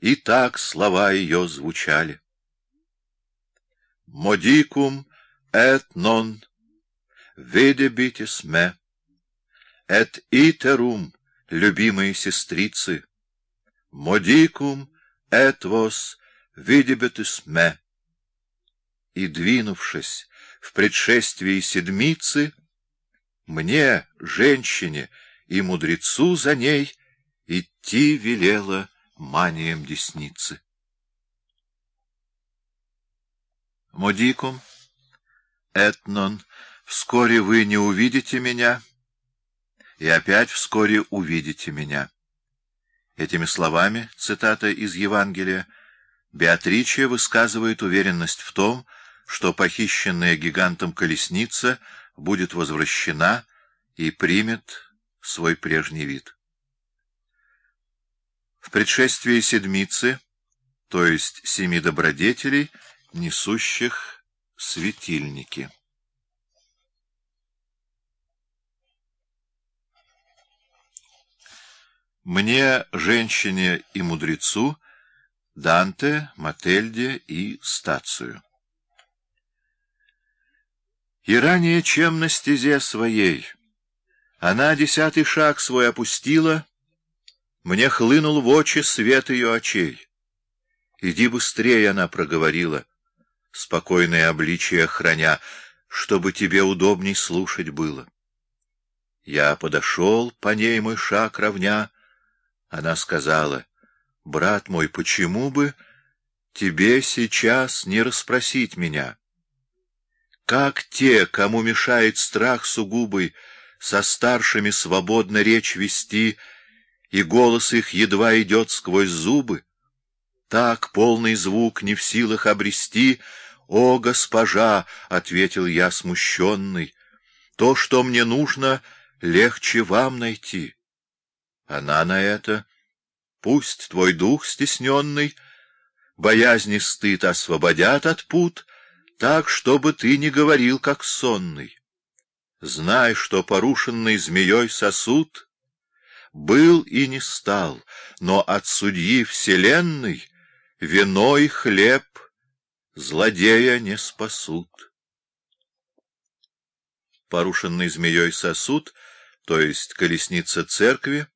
и так слова ее звучали. «Модикум et non видебитис ме, et итерум, любимые сестрицы, модикум et vos видебитис ме». И, двинувшись в предшествии седмицы, мне, женщине и мудрецу за ней, идти велела манием десницы. Модикум, Этнон, вскоре вы не увидите меня, и опять вскоре увидите меня. Этими словами, цитата из Евангелия, Беатриче высказывает уверенность в том, что похищенная гигантом колесница будет возвращена и примет свой прежний вид. В предшествии седмицы, то есть семи добродетелей, несущих светильники. Мне, женщине и мудрецу, Данте, Мательде и Стацию. И ранее, чем на стезе своей, она десятый шаг свой опустила, мне хлынул в очи свет ее очей. «Иди быстрее», — она проговорила, спокойное обличие храня, чтобы тебе удобней слушать было. Я подошел, по ней мой шаг равня. Она сказала, «Брат мой, почему бы тебе сейчас не расспросить меня?» Как те, кому мешает страх сугубый, со старшими свободно речь вести, и голос их едва идет сквозь зубы, так полный звук не в силах обрести, «О, госпожа!» — ответил я смущенный, «то, что мне нужно, легче вам найти». Она на это, «Пусть твой дух стесненный, боязни стыд освободят от пут, так, чтобы ты не говорил, как сонный. Знай, что порушенный змеей сосуд был и не стал, но от судьи вселенной вино и хлеб злодея не спасут. Порушенный змеей сосуд, то есть колесница церкви,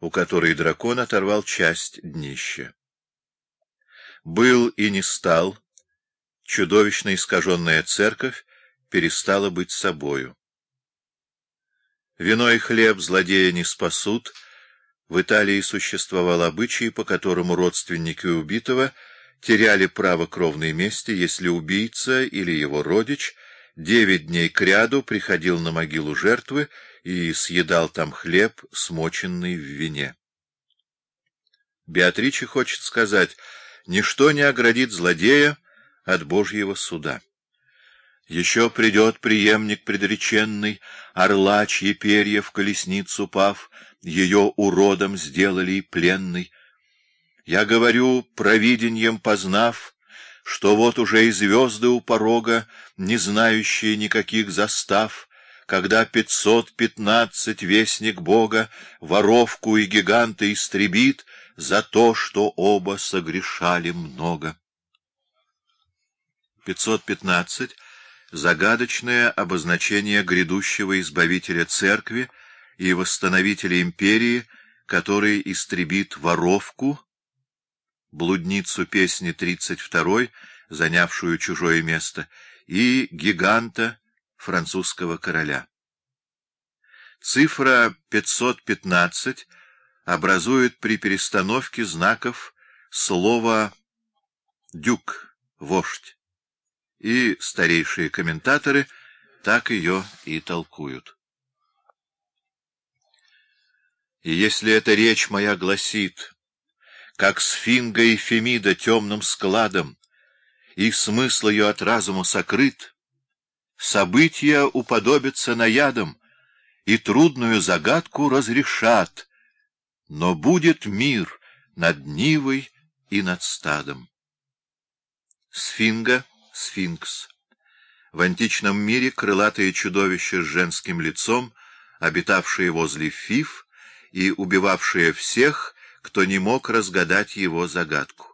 у которой дракон оторвал часть днища. Был и не стал, чудовищно искаженная церковь перестала быть собою. Вино и хлеб злодея не спасут. В Италии существовал обычай, по которому родственники убитого теряли право кровной мести, если убийца или его родич девять дней кряду приходил на могилу жертвы и съедал там хлеб, смоченный в вине. Беатриче хочет сказать, ничто не оградит злодея от Божьего суда. Еще придет преемник предреченный, орла, чьи перья в колесницу пав, ее уродом сделали и пленный. Я говорю, провиденьем познав, что вот уже и звезды у порога, не знающие никаких застав, когда пятьсот пятнадцать вестник Бога воровку и гиганта истребит за то, что оба согрешали много. 515 — загадочное обозначение грядущего избавителя церкви и восстановителя империи, который истребит воровку, блудницу песни 32 занявшую чужое место, и гиганта французского короля. Цифра 515 образует при перестановке знаков слово «дюк» — «вождь» и старейшие комментаторы так ее и толкуют. И если эта речь моя гласит, как сфинга и фемида темным складом, и смысл ее от разума сокрыт, события уподобятся наядам, и трудную загадку разрешат, но будет мир над Нивой и над стадом. Сфинга — сфинкс. В античном мире крылатое чудовище с женским лицом, обитавшее возле Фиф и убивавшее всех, кто не мог разгадать его загадку.